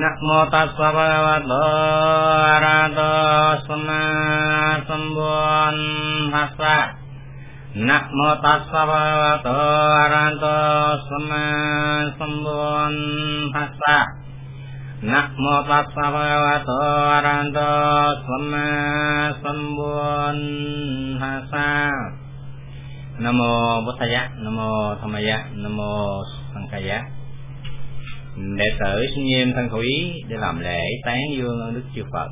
นะโมตัสสะภะคะวะโตอะระหะโตสัมมาสัมพุทธัสสะนะโมตัสสะภะคะวะโตอะระหะโตสัมมาสัมพุทธัสสะนะโมตัสสะภะคะวะโตอะระหะโตสัมมาสัมพุทธัสสะ Nam mô Bổn Thầy Giác, Nam mô Tham Giác, Nam mô Sang Khai Giác. Đệ tử xin nghiêm thân khẩu ý để làm lễ tán dương ơn Đức Chư Phật.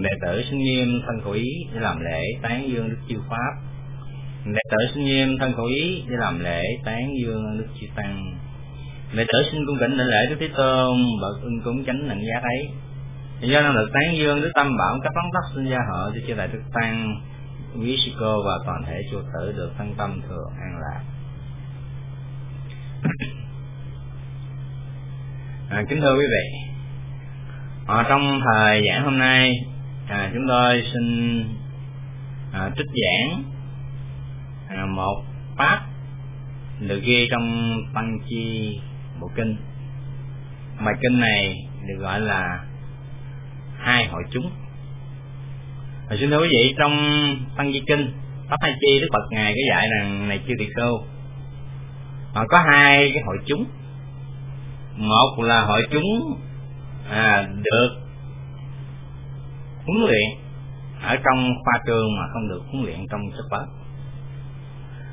Đệ tử xin nghiêm thân khẩu ý để làm lễ tán dương Đức Chư Pháp. Đệ tử xin nghiêm thân khẩu ý để làm lễ tán dương ơn Đức Chư Tăng. Đệ tử xin cung kính để lễ Đức Thế Tôn, bậc ưng cúng chánh nặng giá ấy. Do năng lực tán dương Đức Tâm Bảo các phóng tắc sinh gia họ cho chư đại Đức Tăng, quý sư cô và toàn thể chùa tử được thân tâm thường an lạc à, kính thưa quý vị. À, trong thời giảng hôm nay à, chúng tôi xin à, trích giảng à, một pháp được ghi trong tăng chi bộ kinh. Bài kinh này được gọi là hai hội chúng. Và xin thưa quý vị trong tăng chi kinh pháp hai chi đức phật ngài có dạy rằng này chưa tỳ khưu À, có hai cái hội chúng một là hội chúng à, được huấn luyện ở trong khoa trường mà không được huấn luyện trong sức vấn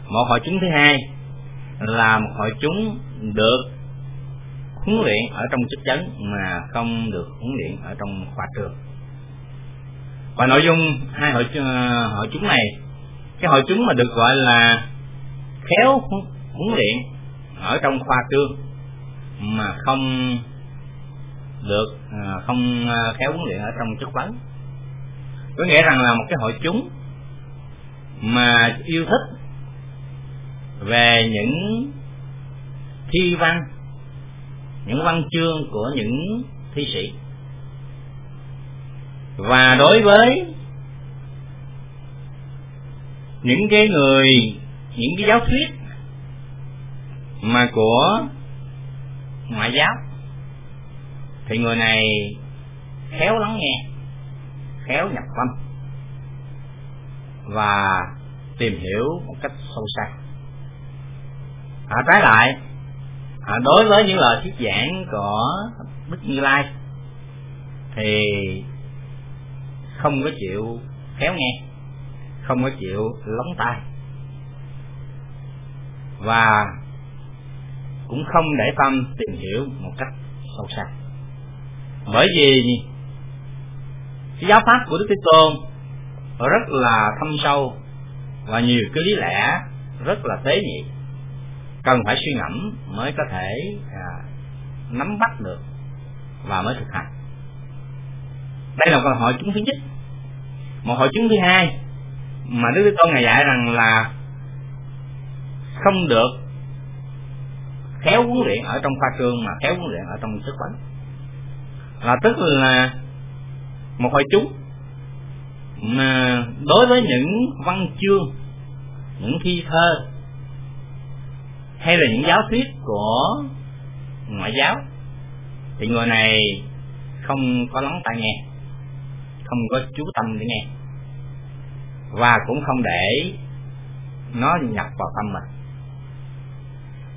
một hội chúng thứ hai là một hội chúng được huấn luyện ở trong chức chấn mà không được huấn luyện ở trong khoa trường và nội dung hai hội à, hội chúng này cái hội chúng mà được gọi là khéo huấn luyện ở trong khoa trường mà không được à, không à, khéo huấn luyện ở trong chức vấn. Có nghĩa rằng là một cái hội chúng mà yêu thích về những thi văn, những văn chương của những thi sĩ. Và đối với những cái người, những cái giáo thuyết mà của ngoại giáo. Thì người này khéo lắng nghe khéo nhập tâm và tìm hiểu một cách sâu sắc à, trái lại à, đối với những lời thuyết giảng của đức như lai thì không có chịu khéo nghe không có chịu lóng tai. Và cũng không để tâm tìm hiểu một cách sâu sắc. Bởi vì cái giáo pháp của đức thế tôn rất là thâm sâu và nhiều cái lý lẽ rất là tế nhị. Cần phải suy ngẫm mới có thể à, nắm bắt được và mới thực hành. Đây là câu hỏi chứng thứ nhất. Một hội chứng thứ hai mà đức thế tôn ngài dạy rằng là không được khéo huấn luyện ở trong khoa trường mà khéo huấn luyện ở trong sức khỏe. Là tức là một hội chúng mà đối với những văn chương, những thi thơ, hay là những giáo thuyết của ngoại giáo, thì người này không có lắng tai nghe, không có chú tâm để nghe, và cũng không để nó nhập vào tâm mình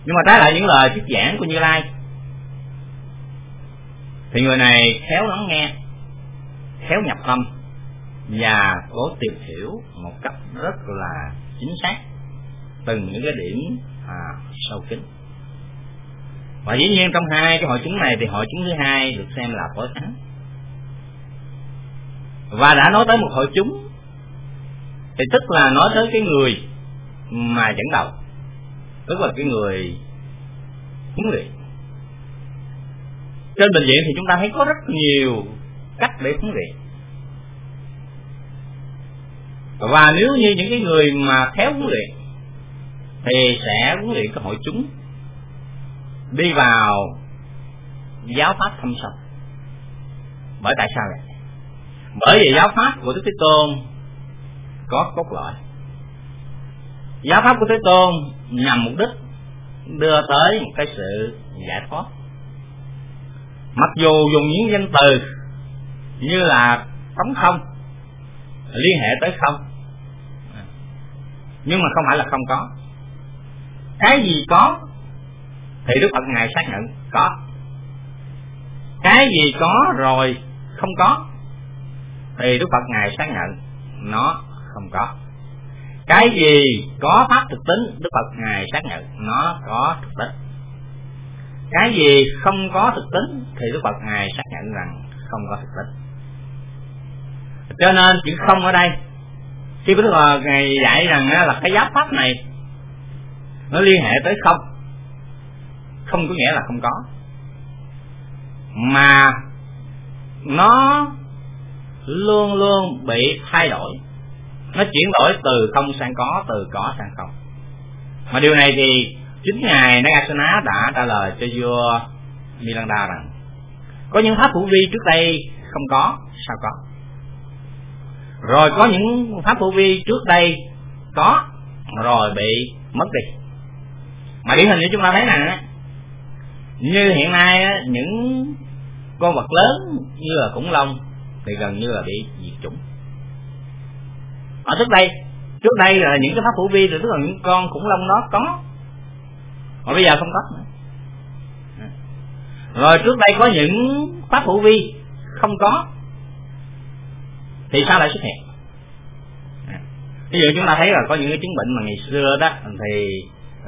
nhưng mà trái lại những lời thuyết giảng của như lai. Thì người này khéo lắng nghe khéo nhập tâm và cố tìm hiểu một cách rất là chính xác từng những cái điểm à, sâu kín. Và dĩ nhiên trong hai cái hội chứng này thì hội chứng thứ hai được xem là tối thắng và đã nói tới một hội chúng thì tức là nói tới cái người mà dẫn đầu tức là cái người huấn luyện. Trên bệnh viện thì chúng ta thấy có rất nhiều cách để huấn luyện. Và nếu như những cái người mà khéo huấn luyện thì sẽ huấn luyện cái hội chúng đi vào giáo pháp thâm sâu. Bởi tại sao vậy? Bởi vì giáo pháp của đức thế tôn có cốt lõi giáo pháp của thế tôn nhằm mục đích đưa tới một cái sự giải thoát. Mặc dù dùng những danh từ như là trống không, liên hệ tới không, nhưng mà không phải là không có. Cái gì có thì đức phật ngài xác nhận có. Cái gì có rồi không có thì đức phật ngài xác nhận nó không có cái gì có pháp thực tính, đức phật ngài xác nhận nó có thực tính. Cái gì không có thực tính thì đức phật ngài xác nhận rằng không có thực tính. Cho nên chữ không ở đây. Khi đức phật ngài dạy rằng là cái giáo pháp này nó liên hệ tới không. Không có nghĩa là không có. Mà nó luôn luôn bị thay đổi nó chuyển đổi từ không sang có, từ có sang không. Mà điều này thì chính ngài Nagasena đã trả lời cho vua Milanda rằng, có những pháp hữu vi trước đây không có, sao có? Rồi có những pháp hữu vi trước đây có, rồi bị mất đi. Mà điển hình như chúng ta thấy rằng như hiện nay những con vật lớn như là khủng long thì gần như là bị diệt chủng ở trước đây trước đây là những cái pháp phủ vi rồi tức là những con khủng long đó có. Mà bây giờ không có. Nữa rồi trước đây có những pháp hữu vi không có, thì sao lại xuất hiện? Ví dụ chúng ta thấy là có những cái chứng bệnh mà ngày xưa đó, thì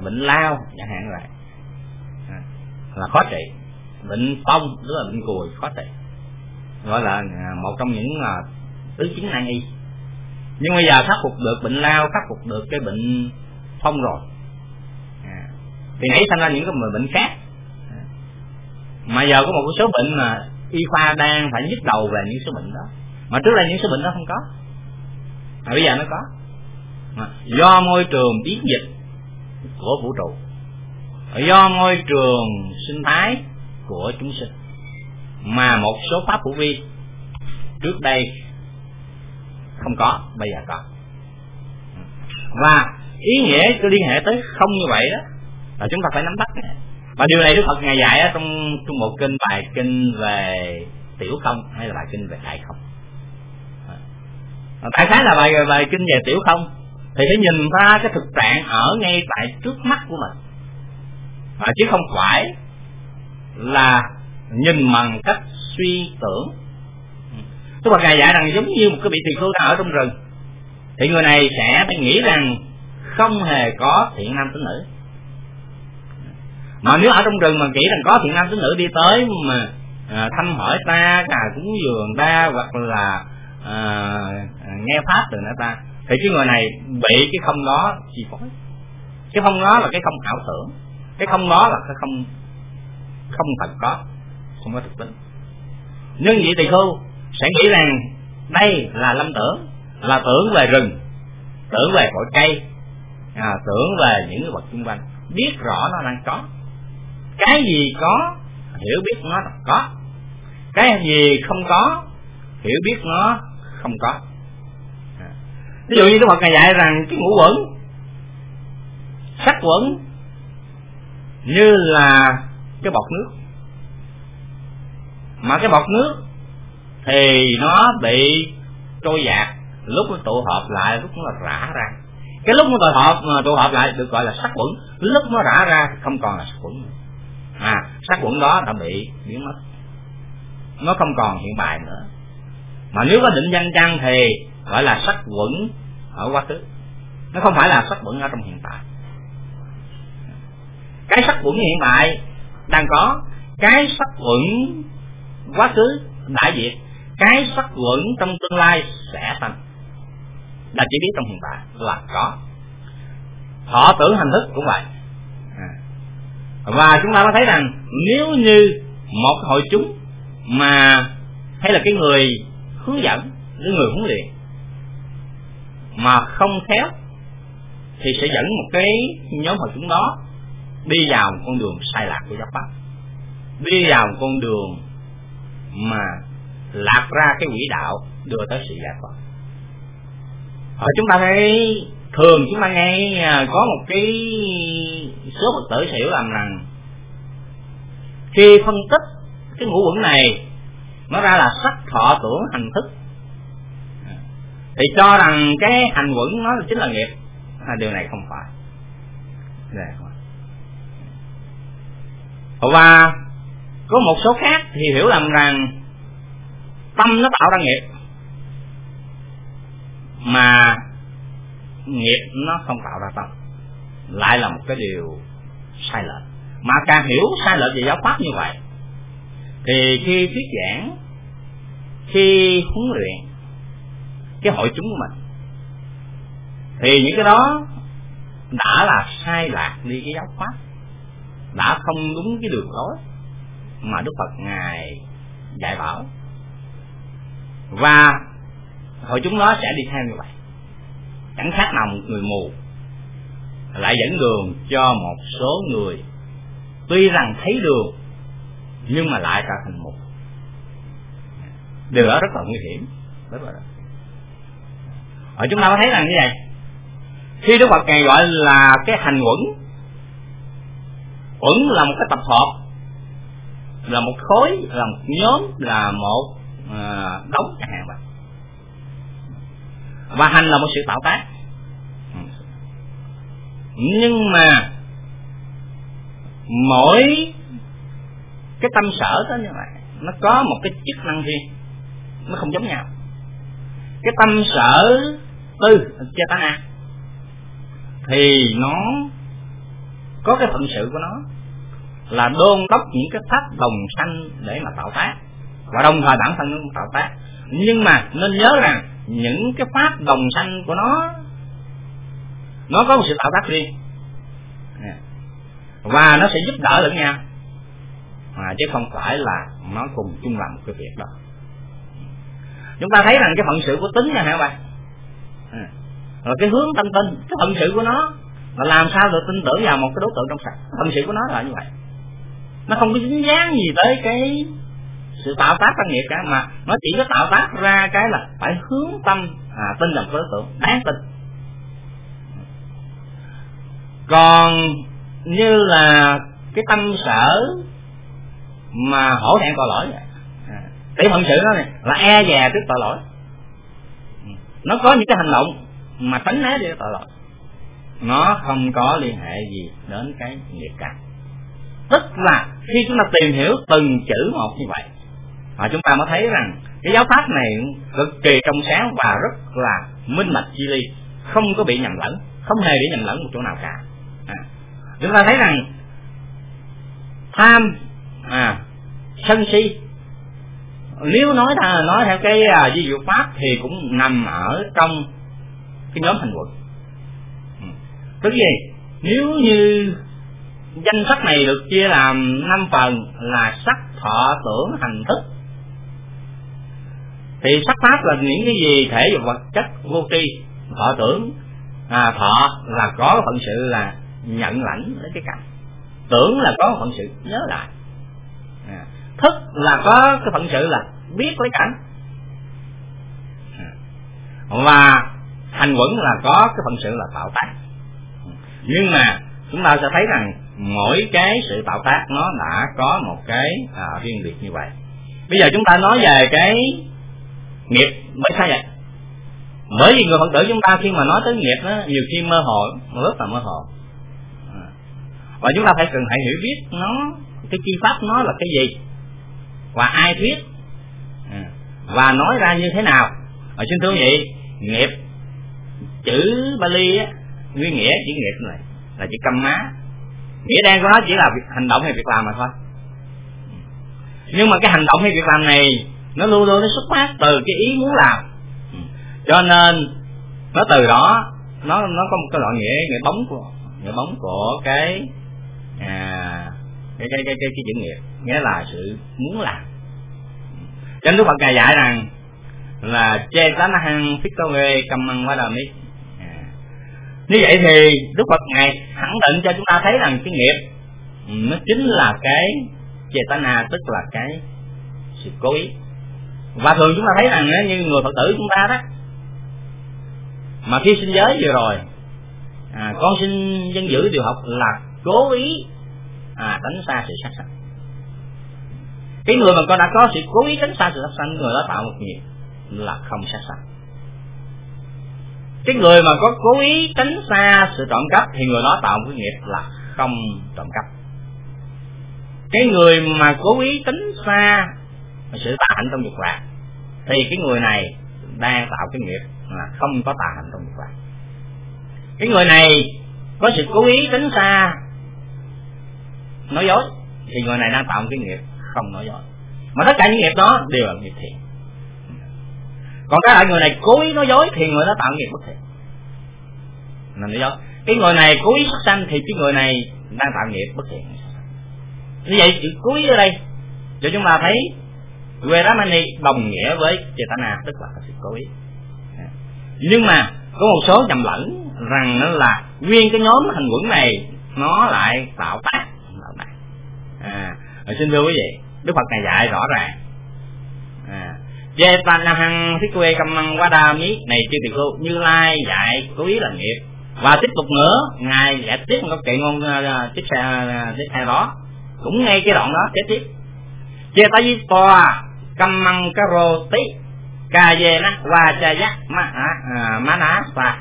bệnh lao chẳng hạn là là khó trị. Bệnh phong, tức là bệnh cùi, khó trị. Gọi là à, một trong những là tứ chứng nan y nhưng bây giờ khắc phục được bệnh lao khắc phục được cái bệnh phong rồi. À, thì nảy sinh ra những cái bệnh khác. À, mà giờ có một số bệnh mà y khoa đang phải nhức đầu về những số bệnh đó. Mà trước đây những số bệnh đó không có. Mà bây giờ nó có. Do môi trường biến dịch của vũ trụ. Do môi trường sinh thái của chúng sinh. Mà một số pháp hữu vi trước đây không có bây giờ có. Và ý nghĩa cái liên hệ tới không như vậy đó là chúng ta phải nắm bắt và điều này đức phật ngày dạy trong trong một kinh bài kinh về tiểu không hay là bài kinh về đại không. Đại khái là bài bài kinh về tiểu không. Thì phải nhìn ra cái thực trạng ở ngay tại trước mắt của mình. À, chứ không phải là nhìn bằng cách suy tưởng Tức là Ngài dạy rằng giống như một cái vị tỳ khưu đang ở trong rừng. Thì người này sẽ phải nghĩ rằng không hề có thiện nam tín nữ. Mà nếu ở trong rừng mà nghĩ rằng có thiện nam tín nữ đi tới mà à, thăm hỏi ta, cà cúng dường ta hoặc là à, nghe pháp từ nữa ta thì cái người này bị cái không đó chi phối. Cái không đó là cái không ảo tưởng. Cái không đó là cái không không thật có không có thực tính. Nhưng vị thì khưu sẽ nghĩ rằng đây là lâm tưởng là tưởng về rừng tưởng về cội cây à, tưởng về những vật xung quanh. Biết rõ nó đang có. Cái gì có hiểu biết nó là có. Cái gì không có hiểu biết nó không có. À. ví dụ như cái Phật này dạy rằng cái ngũ quẩn sắc quẩn như là cái bọt nước. Mà cái bọt nước thì nó bị trôi dạt. Lúc nó tụ hợp lại, lúc nó rã ra. Cái lúc nó tụ hợp mà tụ hợp lại được gọi là sắc quẩn. Lúc nó rã ra, không còn là sắc quẩn. À sắc quẩn đó đã bị biến mất. Nó không còn hiện bài nữa. Mà nếu có định danh chăng thì gọi là sắc quẩn ở quá khứ. Nó không phải là sắc quẩn ở trong hiện tại. Cái sắc quẩn hiện tại đang có. Cái sắc quẩn quá khứ đã diệt cái sắc quẩn trong tương lai sẽ thành. Là chỉ biết trong hiện tại là có. Họ tưởng hành thức cũng vậy. À. Và chúng ta có thấy rằng nếu như một hội chúng mà hay là cái người hướng dẫn, cái người huấn luyện mà không khéo, thì sẽ dẫn một cái nhóm hội chúng đó đi vào con đường sai lạc của giáo pháp, đi vào con đường mà lạc ra cái quỹ đạo đưa tới sự giải thoát. Ở chúng ta thấy thường chúng ta nghe à, có một cái số phật tử hiểu làm rằng khi phân tích cái ngũ quẩn này nó ra là sắc thọ tưởng hành thức. Thì cho rằng cái hành quẩn nó chính là nghiệp. À, điều này không phải. Điều này không phải. Và có một số khác thì hiểu lầm rằng tâm nó tạo ra nghiệp. Mà nghiệp nó không tạo ra tâm. Lại là một cái điều sai lệch. Mà càng hiểu sai lệch về giáo pháp như vậy, thì khi thuyết giảng, khi huấn luyện cái hội chúng của mình, thì những cái đó đã là sai lạc đi cái giáo pháp, đã không đúng cái đường lối mà đức phật ngài dạy bảo và hội chúng nó sẽ đi theo như vậy. Chẳng khác nào một người mù lại dẫn đường cho một số người. Tuy rằng thấy đường, nhưng mà lại trở thành mù. Điều đó rất là nguy hiểm. Rất là ở chúng ta có thấy rằng như vậy. Khi đức phật ngài gọi là cái hành quẩn quẩn là một cái tập hợp, là một khối, là một nhóm, là một đóng chẳng hạn vậy và hành là một sự tạo tác. Nhưng mà mỗi cái tâm sở đó như vậy, nó có một cái chức năng riêng. Nó không giống nhau. Cái tâm sở tư chetana thì nó có cái phận sự của nó là đôn đốc những cái pháp đồng sanh để mà tạo tác và đồng thời bản thân nó cũng tạo tác. Nhưng mà nên nhớ rằng những cái pháp đồng sanh của nó nó có một sự tạo tác riêng. Và nó sẽ giúp đỡ lẫn nhau. À, chứ không phải là nó cùng chung làm một cái việc đó. Chúng ta thấy rằng cái phận sự của tính nha hả bạn à, rồi cái hướng tâm tinh cái phận sự của nó là làm sao được tin tưởng vào một cái đối tượng trong sạch. Phận sự của nó là như vậy. Nó không có dính dáng gì tới cái sự tạo tác tác nghiệp cả mà nó chỉ có tạo tác ra cái là phải hướng tâm à, tin làm đối tượng đáng tin. Còn như là cái tâm sở mà hổ thẹn tội lỗi à, cái phận sự đó này là e dè trước tội lỗi. Nó có những cái hành động mà tránh né đi tội lỗi. Nó không có liên hệ gì đến cái nghiệp cả tức là khi chúng ta tìm hiểu từng chữ một như vậy mà chúng ta mới thấy rằng cái giáo pháp này cực kỳ trong sáng và rất là minh mạch chi ly không có bị nhầm lẫn không hề bị nhầm lẫn một chỗ nào cả à. chúng ta thấy rằng tham à sân si nếu nói nói theo cái à, di dụ pháp thì cũng nằm ở trong cái nhóm hành quận ừ. tức gì nếu như danh sách này được chia làm năm phần là sắc thọ tưởng hành thức thì sắc pháp là những cái gì thể dục vật chất vô tri. Thọ tưởng à, thọ là có phận sự là nhận lãnh lấy cái cảnh. Tưởng là có phận sự nhớ lại. À, thức là có cái phận sự là biết lấy cảnh. À, và hành quẩn là có cái phận sự là tạo tác. Nhưng mà chúng ta sẽ thấy rằng mỗi cái sự tạo tác nó đã có một cái à, riêng biệt như vậy. Bây giờ chúng ta nói về cái nghiệp mới sai vậy. Bởi vì người phật tử chúng ta khi mà nói tới nghiệp đó nhiều khi mơ hồ rất là mơ hồ. À. Và chúng ta phải cần phải hiểu biết nó cái chi pháp nó là cái gì và ai thuyết à, và nói ra như thế nào. Ở xin thưa vậy nghiệp chữ Bali á nguyên nghĩa chữ nghiệp này là chữ câm má. Nghĩa đen của nó chỉ là việc, hành động hay việc làm mà thôi. Nhưng mà cái hành động hay việc làm này nó luôn luôn nó xuất phát từ cái ý muốn làm. Ừ. Cho nên nó từ đó nó nó có một cái loại nghĩa nghĩa bóng của nghĩa bóng của cái à, cái cái cái cái, cái chữ nghiệp nghĩa là sự muốn làm. Ừ. Cho nên đức phật ngài dạy rằng là che tánh hăng phích câu nghề cầm măng quá đàm à. như vậy thì đức phật ngài khẳng định cho chúng ta thấy rằng cái nghiệp ừ, nó chính là cái chetana tức là cái sự cố ý và thường chúng ta thấy rằng như người phật tử chúng ta đó mà khi sinh giới vừa rồi à, con xin dân giữ điều học là cố ý à, tránh xa sự sát sanh. Cái người mà con đã có sự cố ý tránh xa sự sát sanh người đó tạo một nghiệp là không sát sanh. Cái người mà có cố ý tránh xa sự trộm cắp thì người đó tạo một cái nghiệp là không trộm cắp. Cái người mà cố ý tránh xa sự tà hạnh trong dục lạc thì cái người này đang tạo cái nghiệp là không có tà hạnh trong dục lạc cái người này có sự cố ý tính xa nói dối. Thì người này đang tạo một cái nghiệp không nói dối. Mà tất cả những nghiệp đó đều là nghiệp thiện. Còn cái người này cố ý nói dối thì người đó tạo nghiệp bất thiện. Là nói dối cái người này cố ý sát sanh thì cái người này đang tạo nghiệp bất thiện. Như vậy sự cố ý ở đây, cho chúng ta thấy Veramani đồng nghĩa với Chetana tức là sự cố ý nhưng mà có một số nhầm lẫn rằng nó là nguyên cái nhóm thành quẩn này nó lại tạo tác. Tạo tác à, xin thưa quý vị đức phật này dạy rõ ràng. À, hăng thích quê cầm măng quá đa mí này chưa tiệt cô như lai dạy cố ý là nghiệp và tiếp tục nữa ngài giải tiếp một kệ ngôn uh, tiếp xe uh, tiếp theo đó. Cũng ngay cái đoạn đó kế tiếp. Jetayispa cầm măng caro tí. Cà về nát và chà giác má à, má ná và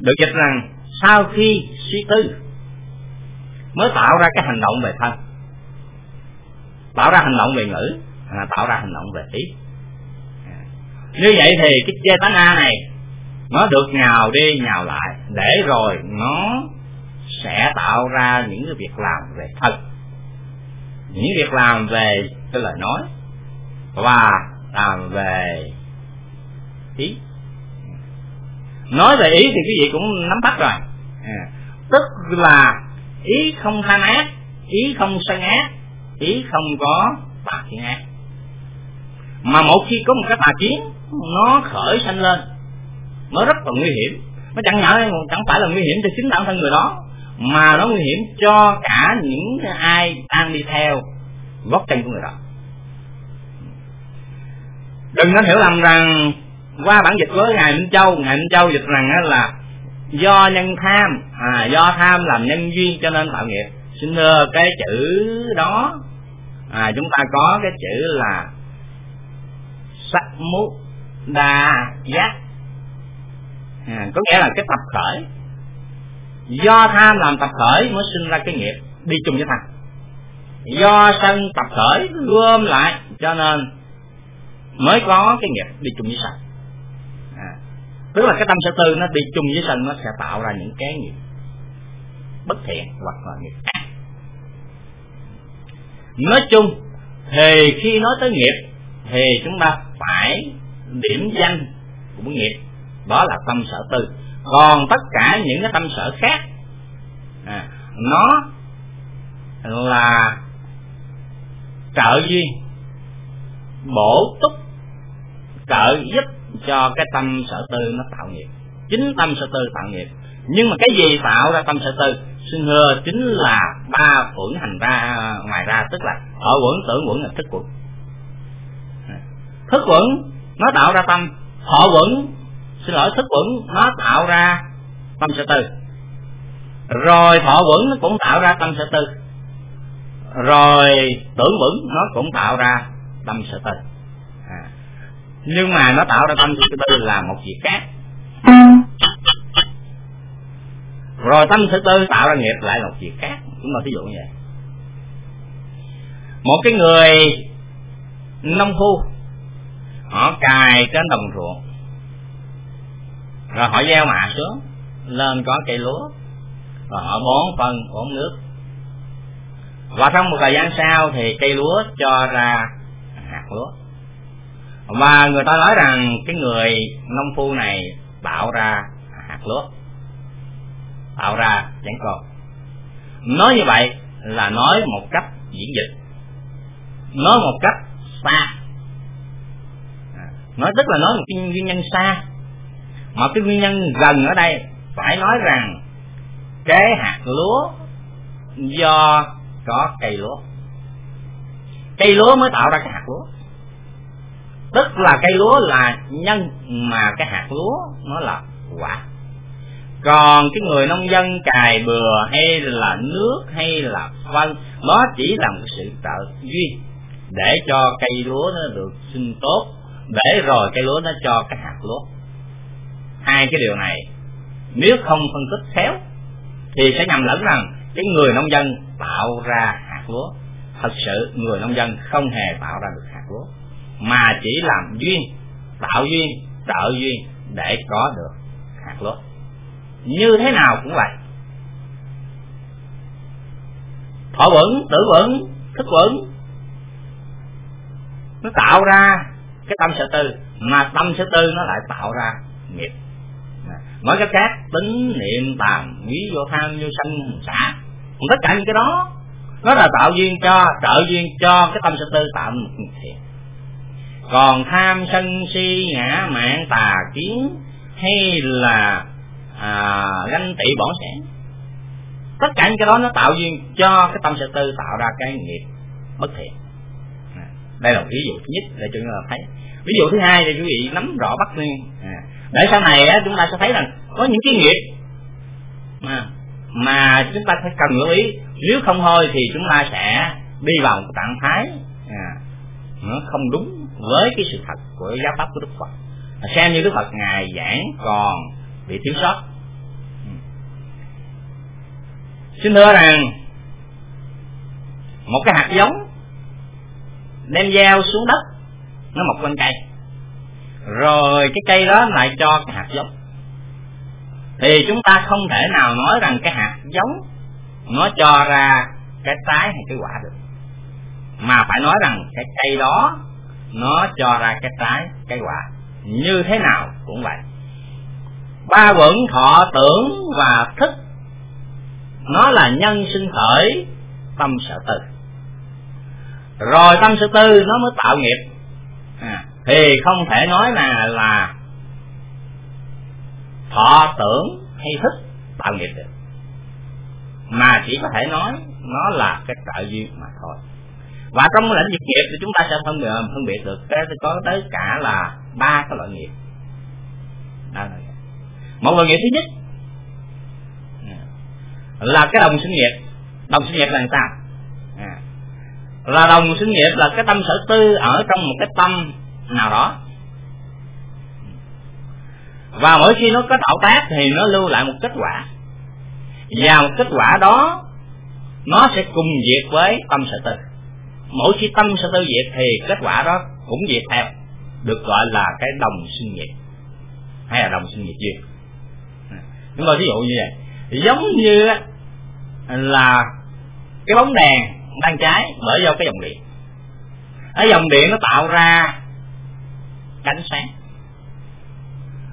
được dịch rằng sau khi suy tư mới tạo ra cái hành động về thân. Tạo ra hành động về ngữ à, tạo ra hành động về ý. À. như vậy thì cái chê tánh a này nó được nhào đi nhào lại để rồi nó sẽ tạo ra những cái việc làm về thân. Những việc làm về cái lời nói và làm về ý. Nói về ý thì quý vị cũng nắm bắt rồi. À, tức là ý không tham ác ý không sân ác ý không có tà kiến ác. Mà một khi có một cái tà kiến nó khởi sanh lên nó rất là nguy hiểm. Nó chẳng nhỏ chẳng phải là nguy hiểm cho chính bản thân người đó mà nó nguy hiểm cho cả những ai đang đi theo gót chân của người đó đừng có hiểu lầm rằng qua bản dịch với ngài minh châu ngài minh châu dịch rằng là do nhân tham à do tham làm nhân duyên cho nên tạo nghiệp. Xin thưa cái chữ đó à, chúng ta có cái chữ là sắc mút đa giác à, có nghĩa là cái tập khởi. Do tham làm tập khởi mới sinh ra cái nghiệp đi chung với tham. Do sân tập khởi gom lại cho nên mới có cái nghiệp đi chung với sân à, tức là cái tâm sở tư nó đi chung với sân nó sẽ tạo ra những cái nghiệp bất thiện hoặc là nghiệp ác. Nói chung thì khi nói tới nghiệp thì chúng ta phải điểm danh của nghiệp. Đó là tâm sở tư. Còn tất cả những cái tâm sở khác à, nó là trợ duyên bổ túc trợ giúp cho cái tâm sở tư nó tạo nghiệp. Chính tâm sở tư tạo nghiệp. Nhưng mà cái gì tạo ra tâm sở tư? Xin hứa chính là ba uẩn hành ra, ngoài ra, tức là ở quẩn, tưởng quẩn là thức quẩn. Thức quẩn, nó tạo ra tâm. Họ quẩn, xin lỗi, thức quẩn, nó tạo ra tâm sở tư. Rồi thọ quẩn, nó cũng tạo ra tâm sở tư. Rồi tưởng uẩn nó cũng tạo ra tâm sở tư nhưng mà nó tạo ra tâm sở tư là một việc khác. Rồi tâm thứ tư tạo ra nghiệp lại là một việc khác. Chúng ta ví dụ như vậy. Một cái người nông phu họ cài trên đồng ruộng rồi họ gieo mạ xuống lên có cây lúa rồi họ bón phân bón nước. Và trong một thời gian sau thì cây lúa cho ra hạt lúa và người ta nói rằng cái người nông phu này tạo ra hạt lúa tạo ra chẳng còn nói như vậy là nói một cách diễn dịch, nói một cách xa. À, nói tức là nói một cái nguyên nhân xa. Mà cái nguyên nhân gần ở đây phải nói rằng cái hạt lúa do có cây lúa. Cây lúa mới tạo ra cái hạt lúa tức là cây lúa là nhân mà cái hạt lúa nó là quả. Còn cái người nông dân cài bừa hay là nước hay là phân, nó chỉ là một sự trợ duyên để cho cây lúa nó được sinh tốt, để rồi cây lúa nó cho cái hạt lúa. Hai cái điều này, nếu không phân tích khéo, thì sẽ nhầm lẫn rằng cái người nông dân tạo ra hạt lúa. Thật sự người nông dân không hề tạo ra được hạt lúa mà chỉ làm duyên, tạo duyên, trợ duyên để có được hạt lúa như thế nào cũng vậy. Thọ vững tử vững thức vững nó tạo ra cái tâm sở tư, mà tâm sở tư nó lại tạo ra nghiệp. Mỗi cái khác, tính niệm tàm, quý vô tham, vô sanh xả tất cả những cái đó, nó là tạo duyên cho, trợ duyên cho cái tâm sở tư tạo một nghiệp thiện còn tham sân si ngã mạng tà kiến hay là à, ganh tị bỏ sẻ tất cả những cái đó nó tạo duyên cho cái tâm sở tư tạo ra cái nghiệp bất thiện. À, đây là ví dụ thứ nhất để chúng ta thấy. Ví dụ thứ hai là quý vị nắm rõ bắt nguyên. À, để sau này á, chúng ta sẽ thấy rằng có những cái nghiệp mà mà chúng ta phải cần lưu ý. Nếu không thôi thì chúng ta sẽ đi vào một trạng thái à, nó không đúng với cái sự thật của giáo pháp của đức phật. Xem như đức phật ngài giảng còn bị thiếu sót. Ừ. Xin thưa rằng, một cái hạt giống đem gieo xuống đất, nó mọc lên cây. Rồi cái cây đó lại cho cái hạt giống. Thì chúng ta không thể nào nói rằng cái hạt giống nó cho ra cái trái hay cái quả được. Mà phải nói rằng cái cây đó nó cho ra cái trái cái quả. Như thế nào cũng vậy. Ba vững thọ tưởng và thức. Nó là nhân sinh khởi tâm sở tư rồi tâm sở tư nó mới tạo nghiệp. À, thì không thể nói là là thọ tưởng hay thức tạo nghiệp được. Mà chỉ có thể nói nó là cái trợ duyên mà thôi và trong lĩnh vực nghiệp thì chúng ta sẽ phân biệt phân biệt được. Cái có tới cả là ba cái loại nghiệp. Một loại nghiệp thứ nhất là cái đồng sinh nghiệp. Đồng sinh nghiệp là sao à. là đồng sinh nghiệp là cái tâm sở tư ở trong một cái tâm nào đó. Và mỗi khi nó có tạo tác thì nó lưu lại một kết quả. Và một kết quả đó, nó sẽ cùng việc với tâm sở tư mỗi khi tâm sẽ tiêu diệt thì kết quả đó cũng diệt theo được gọi là cái đồng sinh nghiệp. Hay là đồng sinh nghiệp duyên. Chúng tôi ví dụ như vậy. Giống như là cái bóng đèn đang cháy bởi do cái dòng điện. Cái dòng điện nó tạo ra ánh sáng.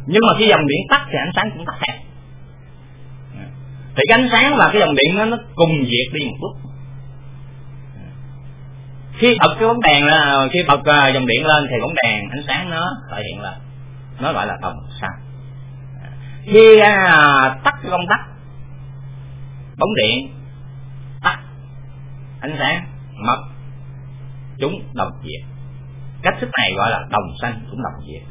Nhưng mà khi dòng điện tắt thì ánh sáng cũng tắt theo thì cái ánh sáng và cái dòng điện nó, nó cùng diệt đi một lúc khi bật cái bóng đèn là khi bật à, dòng điện lên thì bóng đèn ánh sáng nó thể hiện lên. Nó gọi là đồng xanh khi à, tắt cái công tắc bóng điện tắt ánh sáng mất chúng đồng diệt. Cách thức này gọi là đồng sanh cũng đồng diệt.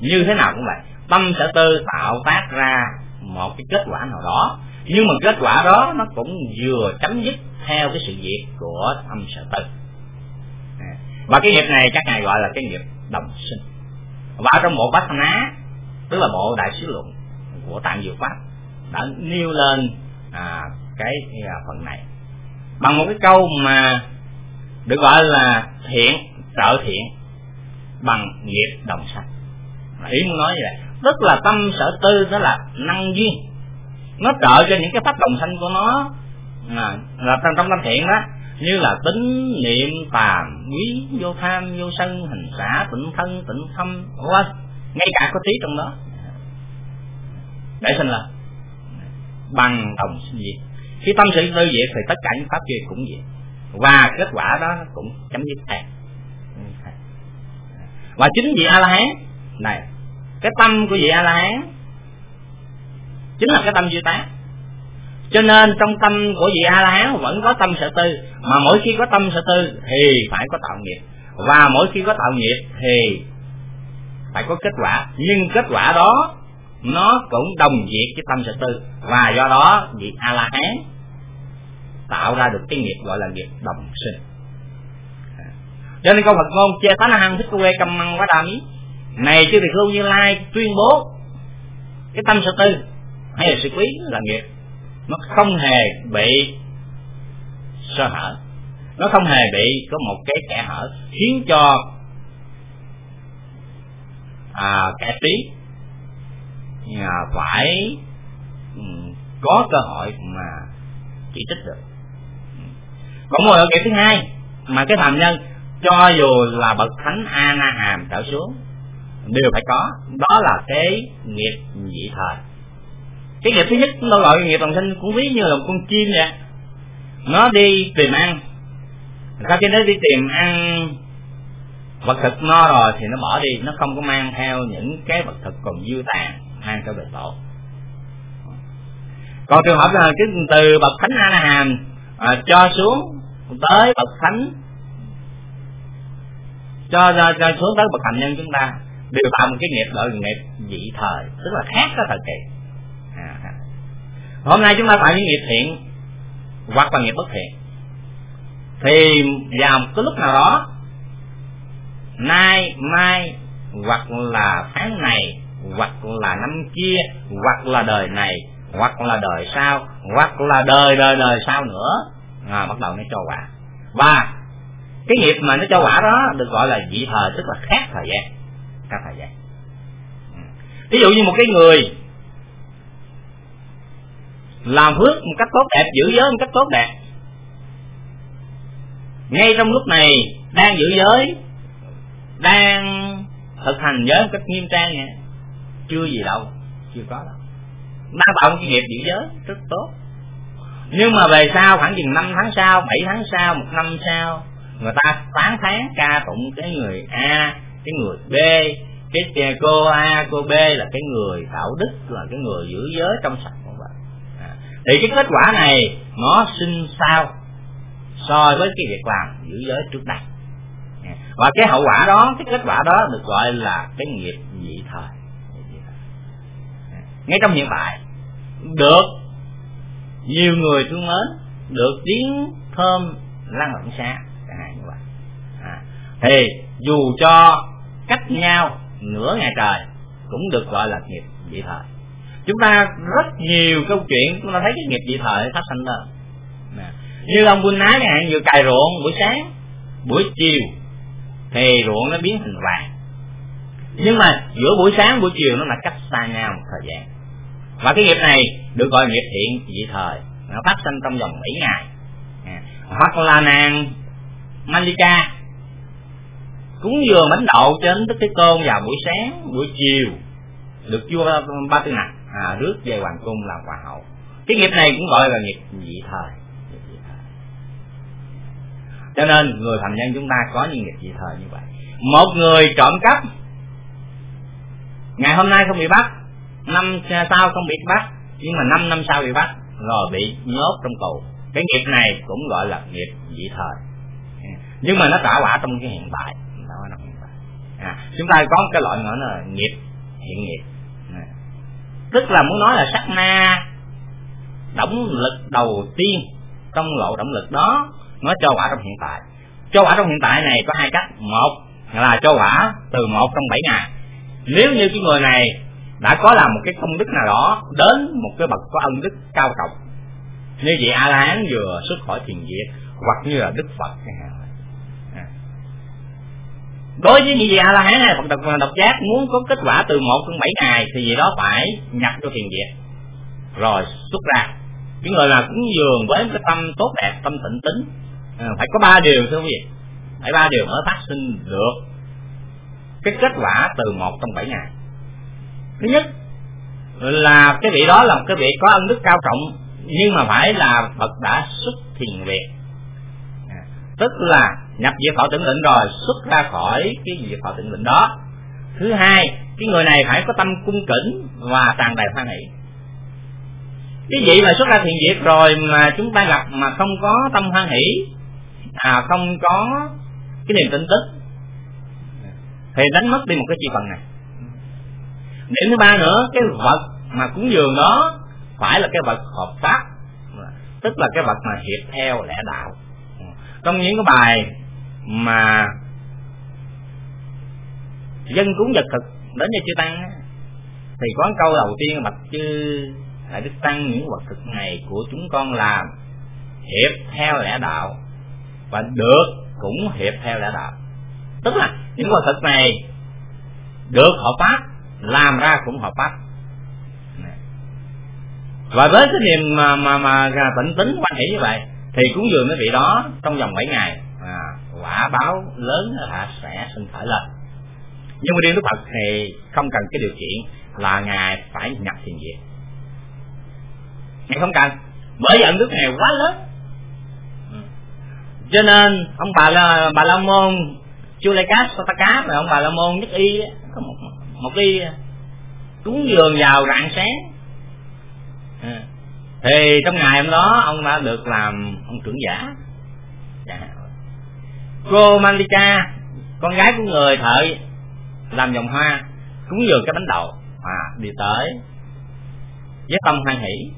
Như thế nào cũng vậy tâm sở tư tạo tác ra một cái kết quả nào đó. Nhưng mà kết quả đó nó cũng vừa chấm dứt theo cái sự diệt của tâm sở tư và cái nghiệp này các ngài gọi là cái nghiệp đồng sinh. Và trong bộ bát ná tức là bộ đại sứ luận của tạng diệu pháp đã nêu lên à, cái à, phần này. Bằng một cái câu mà được gọi là thiện trợ thiện bằng nghiệp đồng sanh. Ý muốn nói như vậy. Tức là tâm sở tư đó là năng duyên. Nó trợ cho những cái pháp đồng sanh của nó à, là trong trong tâm thiện đó như là tính niệm tàm quý, vô tham, vô sân hình xã tịnh thân, tịnh thâm vân ngay cả có trí trong đó. Để sinh là bằng đồng sinh diệt. Khi tâm sự tư diệt thì tất cả những pháp kia cũng diệt. Và kết quả đó cũng chấm dứt tan và chính vị a la hán này, cái tâm của vị a la hán chính là cái tâm duy tác cho nên trong tâm của vị a la hán vẫn có tâm sở tư. Mà mỗi khi có tâm sở tư thì phải có tạo nghiệp. Và mỗi khi có tạo nghiệp thì phải có kết quả. Nhưng kết quả đó, nó cũng đồng diệt với tâm sở tư. Và do đó, vị a la hán tạo ra được cái nghiệp gọi là nghiệp đồng sinh. Cho nên câu Phật ngôn che thánh hăng thích quê cầm măng quá đà mí này chứ thì không như lai, tuyên bố cái tâm sở tư hay là sự quý là nghiệp nó không hề bị sơ hở. Nó không hề bị có một cái kẻ hở khiến cho à, kẻ trí à, phải um, có cơ hội mà chỉ trích được. Còn một cái thứ hai mà cái phạm nhân cho dù là bậc thánh a na hàm trở xuống đều phải có. Đó là cái nghiệp dị thời cái nghiệp thứ nhất chúng tôi gọi nghiệp đồng sinh cũng ví như là một con chim vậy nó đi tìm ăn. Sau khi nó đi tìm ăn vật thực no rồi thì nó bỏ đi. Nó không có mang theo những cái vật thực còn dư tàn mang theo về tổ. Còn trường hợp là cái từ bậc thánh a la hàm à, cho xuống tới bậc thánh. Cho, cho cho xuống tới bậc thành nhân chúng ta. Đều tạo một cái nghiệp gọi là nghiệp dị thời tức là khác cái thời kỳ hôm nay chúng ta tạo những nghiệp thiện hoặc là nghiệp bất thiện. Thì vào một cái lúc nào đó nay mai hoặc là tháng này hoặc là năm kia hoặc là đời này hoặc là đời sau hoặc là đời đời đời sau nữa à, bắt đầu nó cho quả. Và cái nghiệp mà nó cho quả đó được gọi là dị thời tức là khác thời gian. Khác thời gian. Ừ. Ví dụ như một cái người làm phước một cách tốt đẹp, giữ giới một cách tốt đẹp ngay trong lúc này, đang giữ giới, đang thực hành giới một cách nghiêm trang nha, chưa gì đâu, chưa có đâu đang tạo một cái nghiệp giữ giới, rất tốt nhưng mà về sau, khoảng chừng năm tháng sau, bảy tháng sau, một năm sau, người ta tán tháng ca tụng cái người a, cái người b, cái cô a, cô b là cái người đạo đức, là cái người giữ giới trong sạch thì cái kết quả này nó sinh sao so với cái việc làm giữ giới trước đây. Và cái hậu quả đó cái kết quả đó được gọi là cái nghiệp dị thời. Ngay trong hiện tại được nhiều người thương mến được tiếng thơm lan rộng xa như vậy. À, thì dù cho cách nhau nửa ngày trời cũng được gọi là nghiệp dị thời chúng ta rất nhiều câu chuyện chúng ta thấy cái nghiệp dị thời phát sinh lên. Như ông buôn ná này vừa cài ruộng buổi sáng buổi chiều thì ruộng nó biến thành vàng. Nhưng mà giữa buổi sáng buổi chiều nó là cách xa nhau một thời gian. Và cái nghiệp này được gọi nghiệp thiện dị thời. Nó phát sinh trong vòng 7 ngày. À, hoặc là nàng Malika cúng dường bánh đậu trên Đức Thế Tôn vào buổi sáng buổi chiều được vua ba tư nặc à, rước về hoàng cung làm hoàng hậu. Cái nghiệp này cũng gọi là nghiệp dị thời. Cho nên người thành nhân chúng ta có những nghiệp dị thời như vậy. Một người trộm cắp ngày hôm nay không bị bắt năm sau không bị bắt nhưng mà năm năm sau bị bắt rồi bị nhốt trong tù. Cái nghiệp này cũng gọi là nghiệp dị thời. Ừ. Nhưng mà nó trả quả trong cái hiện tại. À, chúng ta có một cái loại nữa là nghiệp hiện nghiệp tức là muốn nói là sắc na động lực đầu tiên trong lộ động lực đó, nó cho quả trong hiện tại cho quả trong hiện tại này có hai cách một là cho quả từ một trong bảy ngày nếu như cái người này đã có làm một cái công đức nào đó đến một cái bậc có ân đức cao trọng, như vậy a la hán vừa xuất khỏi thiền diệt hoặc như là đức phật à đối với những vậy a la hán hay phật độc, độc giác muốn có kết quả từ một đến bảy ngày thì gì đó phải nhập cho thiền diệt rồi xuất ra. Những người là cúng dường với cái tâm tốt đẹp tâm tịnh tính à, phải có ba điều thưa quý vị. Phải ba điều mới phát sinh được cái kết quả từ một trong bảy ngày. Thứ nhất là cái vị đó là cái vị có ân đức cao trọng nhưng mà phải là phật đã xuất thiền việt. À, tức là nhập diệt thọ tưởng định rồi, xuất ra khỏi cái diệt thọ tưởng định đó. Thứ hai, cái người này phải có tâm cung kính và tràn đầy hoan hỷ. Cái vị mà xuất ra thiện diệt rồi mà chúng ta gặp mà không có tâm hoan hỷ à không có cái niềm tin tức, thì đánh mất đi một cái chi phần này. Điểm thứ ba nữa, cái vật mà cúng dường đó phải là cái vật hợp pháp, tức là cái vật mà hiệp theo lẽ đạo. Trong những cái bài mà dân cúng vật thực đến cho chư tăng thì có câu đầu tiên bạch chư đại đức tăng những vật thực này của chúng con làm hiệp theo lẽ đạo và được cũng hiệp theo lẽ đạo. Tức là những vật thực này được hợp pháp làm ra cũng hợp pháp và với cái niềm mà mà mà tĩnh tính, quan hệ như vậy, thì cúng dường cái vị đó trong vòng 7 ngày quả báo lớn là sẽ sinh khởi lên. Nhưng mà riêng đức phật thì không cần cái điều kiện là ngài phải nhập thiền viện. Ngài không cần, bởi vì ẩn đức này quá lớn. Ừ. Cho nên, ông bà là bà la môn, chu lê cát, sa cá rồi ông bà la môn nhất y có một một y cúng dường vào rạng sáng. À. thì trong ngày hôm đó, ông đã được làm ông trưởng giả cô Malika, con gái của người thợ làm vòng hoa, cúng dường cái bánh đậu. À đi tới với tâm hoan hỷ.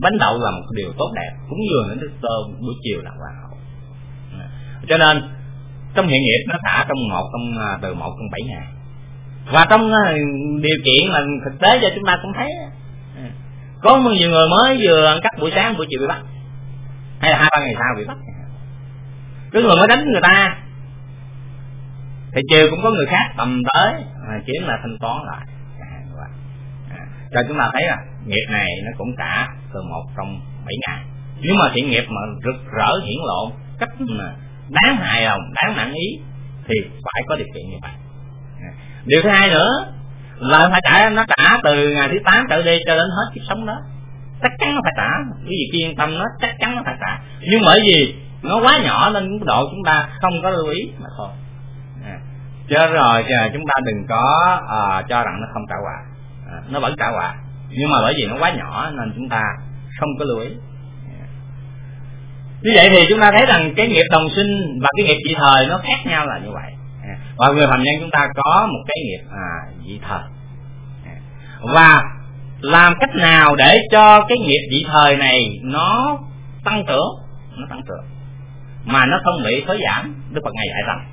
Bánh đậu là một điều tốt đẹp, cúng dường đến đức tôn buổi chiều là hoàn hậu. À, cho nên, trong hiện nghiệp nó thả trong một, trong à, từ một trong bảy ngày. Và trong à, điều kiện mà thực tế cho chúng ta cũng thấy ừ. có nhiều người mới vừa ăn cắp buổi sáng, buổi chiều bị bắt. Hay là hai, ba ngày sau bị bắt cứ người mới đánh người ta. Thì chiều cũng có người khác tầm tới mà kiếm là thanh toán lại. À, à, cho chúng ta thấy là nghiệp này nó cũng trả từ một trong bảy ngày nếu mà thiện nghiệp mà rực rỡ hiển lộ cách mà đáng hài lòng đáng nặng ý thì phải có điều kiện như vậy. À, điều thứ hai nữa là phải trả nó trả từ ngày thứ tám trở đi cho đến hết kiếp sống đó. Chắc chắn nó phải trả. Cái gì kia yên tâm nó chắc chắn nó phải trả. Nhưng bởi vì nó quá nhỏ nên mức độ chúng ta không có lưu ý mà thôi à. chứ rồi chúng ta đừng có à, cho rằng nó không trả quả à, nó vẫn trả quả nhưng mà bởi vì nó quá nhỏ nên chúng ta không có lưu ý à. như vậy thì chúng ta thấy rằng cái nghiệp đồng sinh và cái nghiệp dị thời nó khác nhau là như vậy à. và người phạm nhân chúng ta có một cái nghiệp à, dị thời à. và làm cách nào để cho cái nghiệp dị thời này nó tăng trưởng nó tăng trưởng mà nó không bị thối giảm, đức phật ngài dạy rằng.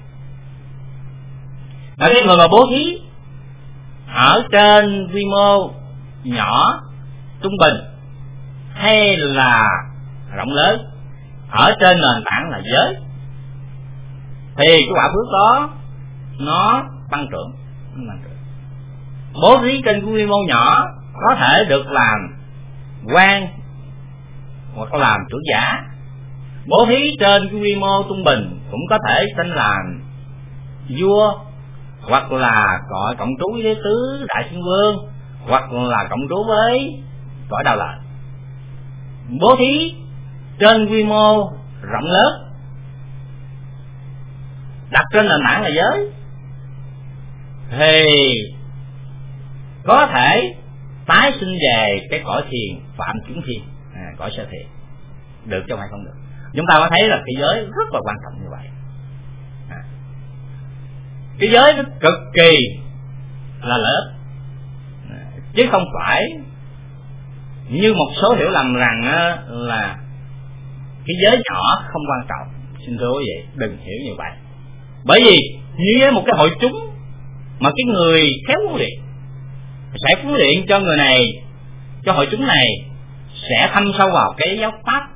Và cái người mà bố thí ở trên quy mô nhỏ, trung bình, hay là rộng lớn, ở trên nền tảng là giới, thì cái quả phước đó nó tăng trưởng bố thí trên quy mô nhỏ có thể được làm quan hoặc làm chủ giả bố thí trên cái quy mô trung bình cũng có thể tên là vua hoặc là gọi cộng trú với tứ đại thiên vương hoặc là cộng trú với cõi đào lợi bố thí trên quy mô rộng lớn đặt trên nền tảng là giới thì có thể tái sinh về cái cõi thiền phạm chúng thiền à, cõi sơ thiền. Được cho hay không được chúng ta có thấy là cái giới rất là quan trọng như vậy. À. cái giới nó cực kỳ là lợi ích à, chứ không phải như một số hiểu lầm rằng là cái giới nhỏ không quan trọng. Xin thưa quý vị đừng hiểu như vậy. Bởi vì như với một cái hội chúng mà cái người khéo huấn luyện sẽ huấn luyện cho người này cho hội chúng này sẽ thâm sâu vào cái giáo pháp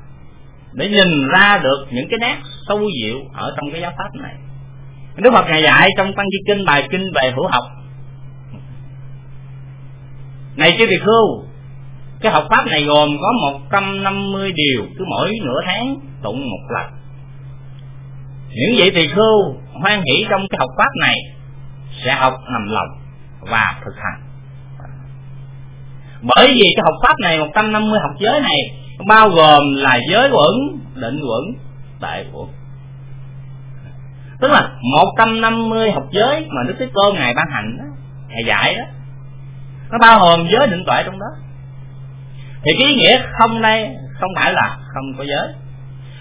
để nhìn ra được những cái nét sâu diệu ở trong cái giáo pháp này. Đức Phật ngài dạy trong tăng chi kinh bài kinh về hữu học. Này chưa việc khưu, cái học pháp này gồm có 150 điều cứ mỗi nửa tháng tụng một lần. Những vị tỳ khưu hoan hỷ trong cái học pháp này sẽ học nằm lòng và thực hành. Bởi vì cái học pháp này 150 học giới này bao gồm là giới quẩn định quẩn tệ quẩn tức là 150 học giới mà Đức Thế Tôn ngài ban hành đó, ngài dạy đó nó bao gồm giới định tuệ trong đó. Thì cái ý nghĩa không đây không phải là không có giới.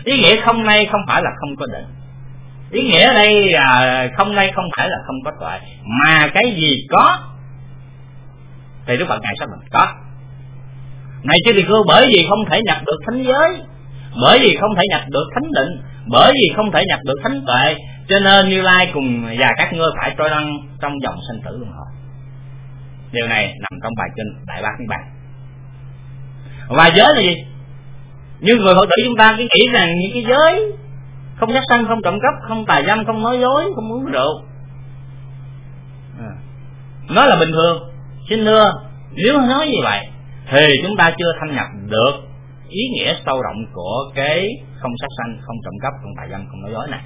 Ý nghĩa không đây không phải là không có định. Ý nghĩa ở đây là không đây không phải là không có tuệ. Mà cái gì có thì đức phật ngài xác định có này chứ thì cô bởi vì không thể nhập được thánh giới, bởi vì không thể nhập được thánh định, bởi vì không thể nhập được thánh tuệ, cho nên như lai cùng và các ngươi phải trôi lăn trong dòng sinh tử luân hồi. Điều này nằm trong bài kinh đại bác niết bàn. Và giới là gì? Như người phật tử chúng ta cứ nghĩ rằng những cái giới không sát sanh, không trộm cắp, không tà dâm, không nói dối, không uống rượu. À, Nó là bình thường. Xin thưa, nếu nói như vậy thì chúng ta chưa thâm nhập được ý nghĩa sâu rộng của cái không sát sanh, không trộm cắp, không tà dâm, không nói dối này.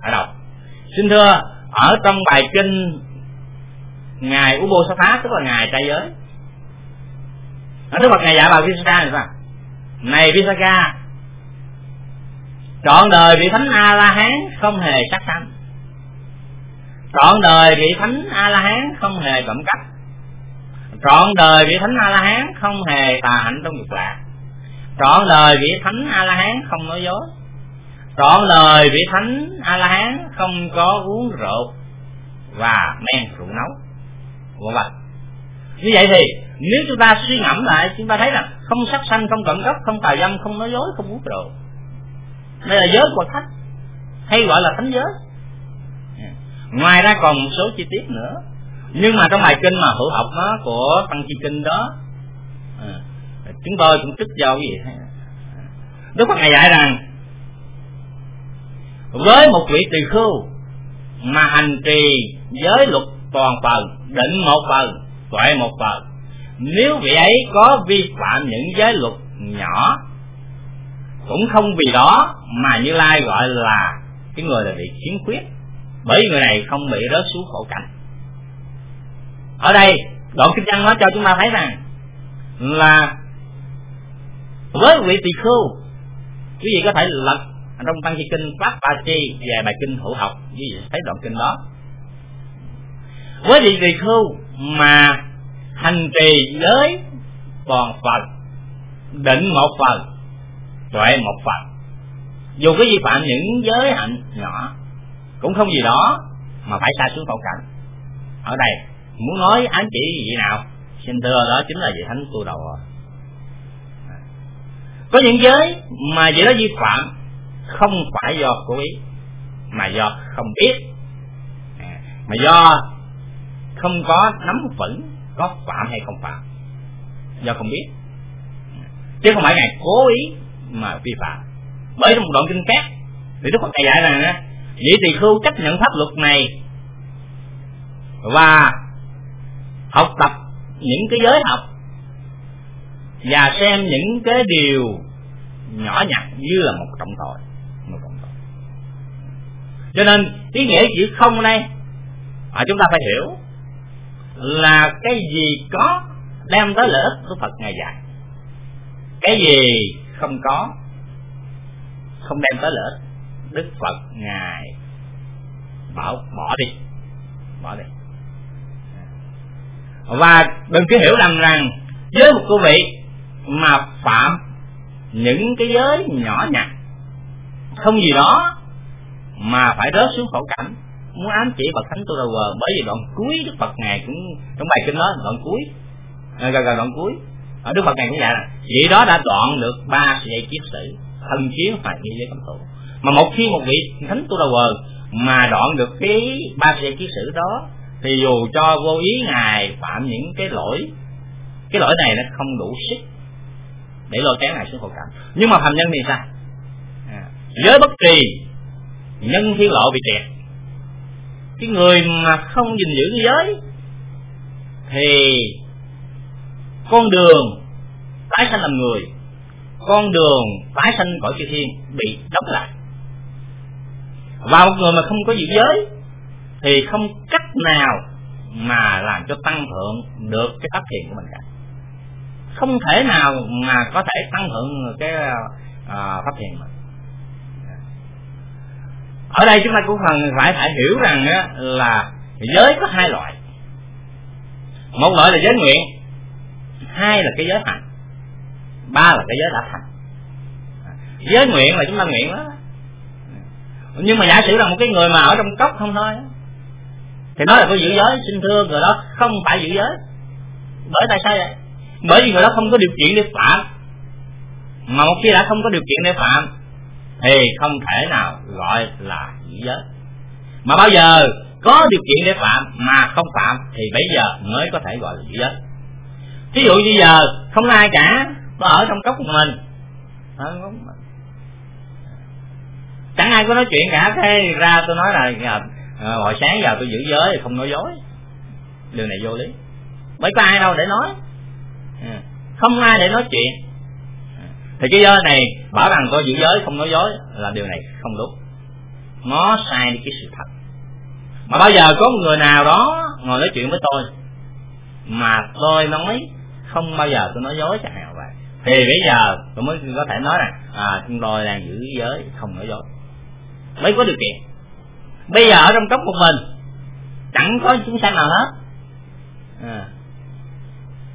Ở đâu? Xin thưa, ở trong bài kinh ngài Ubo Sa Phá tức là ngài trai giới. Ở Đức Phật ngài dạy bà Visaka này sao này Visaka trọn đời vị thánh A La Hán không hề sát sanh. Trọn đời vị thánh A La Hán không hề trộm cắp trọn đời vị thánh A La Hán không hề tà hạnh trong dục lạc. Trọn đời vị thánh A La Hán không nói dối. Trọn đời vị thánh A La Hán không có uống rượu và men rượu nấu. Vân vân. Như vậy thì, nếu chúng ta suy ngẫm lại, chúng ta thấy rằng không sắc sanh, không cận cấp không tà dâm, không nói dối, không uống rượu. Đây là giới của thánh, hay gọi là thánh giới. Ngoài ra còn một số chi tiết nữa nhưng mà trong bài kinh mà hữu học đó của tăng chi kinh đó à, chúng tôi cũng trích vào cái gì? À, Đức phật ngài dạy rằng với một vị tỳ khưu mà hành trì giới luật toàn phần định một phần tuệ một phần nếu vị ấy có vi phạm những giới luật nhỏ cũng không vì đó mà như lai gọi là cái người là bị khiếm khuyết bởi người này không bị rớt xuống khổ cảnh ở đây, đoạn kinh văn nói cho chúng ta thấy rằng là với vị tỳ khưu, quý vị có thể lật trong tăng chi kinh pháp ba chi về bài kinh hữu học, quý vị thấy đoạn kinh đó. Với vị tỳ khưu mà hành trì giới toàn phật, định một phần tuệ một phần dù có vi phạm những giới hạnh nhỏ, cũng không gì đó mà phải xa xuống khẩu cảnh. Ở đây muốn nói ám chỉ gì nào? Xin thưa, đó chính là vị thánh tu đầu. Có những giới mà vị đó vi phạm không phải do cố ý, mà do không biết. Mà do không có nắm vững có phạm hay không phạm. Do không biết. Chứ không phải ngài cố ý mà vi phạm. Bởi trong một đoạn kinh khác thì đức phật thầy dạy rằng á, vị tỳ khưu chấp nhận pháp luật này và học tập những cái giới học và xem những cái điều nhỏ nhặt như là một trọng tội một trọng tội. Cho nên ý nghĩa chữ không ở đây à, chúng ta phải hiểu là cái gì có đem tới lợi ích của Phật ngày dạy. Cái gì không có không đem tới lợi ích Đức Phật ngài bảo bỏ đi bỏ đi và đừng cứ hiểu lầm rằng với một cô vị mà phạm những cái giới nhỏ nhặt. Không gì đó mà phải rớt xuống khổ cảnh. Muốn ám chỉ bậc thánh tu đầu bởi vì đoạn cuối đức phật ngài cũng, trong bài kinh đó, đoạn cuối. À, gần gần đoạn cuối. Ở đức phật ngài cũng vậy là vị đó đã đoạn được ba sợi kiếp sử thân chiến phải nghi giới cấm thủ mà một khi một vị thánh tu đầu mà đoạn được cái ba sợi kiếp sử đó thì dù cho vô ý ngài phạm những cái lỗi cái lỗi này nó không đủ sức để lôi kéo ngài xuống khổ cảnh nhưng mà phạm nhân thì sao? À, giới bất kỳ nhân thiên lộ bị kẹt. Cái người mà không gìn giữ giới thì con đường tái sanh làm người con đường tái sanh cõi chư thiên bị đóng lại. Và một người mà không có giữ giới thì không cách nào mà làm cho tăng thượng được cái pháp thiền của mình cả. Không thể nào mà có thể tăng thượng cái à, à, uh, pháp thiền mình ở đây chúng ta cũng phần phải phải hiểu rằng á, là giới có hai loại. Một loại là giới nguyện hai là cái giới hành ba là cái giới đã thành giới nguyện là chúng ta nguyện đó nhưng mà giả sử là một cái người mà ở trong cốc không thôi thì nói là có giữ giới, xin thưa người đó, không phải giữ giới. Bởi tại sao vậy? Bởi vì người đó không có điều kiện để phạm. Mà một khi đã không có điều kiện để phạm, thì không thể nào gọi là giữ giới. Mà bao giờ có điều kiện để phạm mà không phạm, thì bây giờ mới có thể gọi là giữ giới. Ví dụ như giờ không ai cả tôi ở trong cốc của mình. Chẳng ai có nói chuyện cả. Thế ra tôi nói là à, hồi sáng giờ tôi giữ giới không nói dối. Điều này vô lý. Bởi có ai đâu để nói. À, không ai để nói chuyện. À, thì cái giới này bảo rằng tôi giữ giới không nói dối là điều này không đúng. Nó sai đi cái sự thật. Mà bao giờ có một người nào đó ngồi nói chuyện với tôi mà tôi nói không bao giờ tôi nói dối chẳng hạn vậy. Thì bây giờ tôi mới có thể nói rằng à chúng tôi đang giữ giới không nói dối. Mới có điều kiện bây giờ ở trong cốc một mình chẳng có chúng sanh nào hết. À.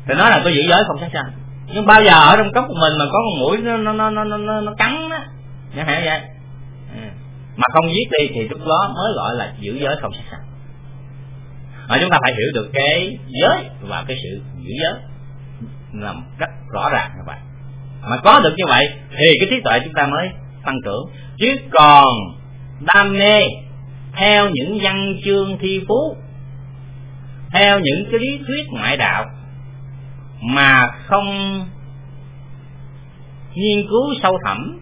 thì nói là tôi giữ giới không sát sanh nhưng bao giờ ở trong cốc của mình mà có con mũi nó nó nó nó nó, nó cắn á chẳng hạn vậy. À. mà không giết đi thì lúc đó mới gọi là giữ giới không sát sanh mà chúng ta phải hiểu được cái giới và cái sự giữ giới. Là rất rõ ràng như vậy. Mà có được như vậy thì cái trí tuệ chúng ta mới tăng trưởng. Chứ còn đam mê theo những văn chương thi phú, theo những cái lý thuyết ngoại đạo mà không nghiên cứu sâu thẳm,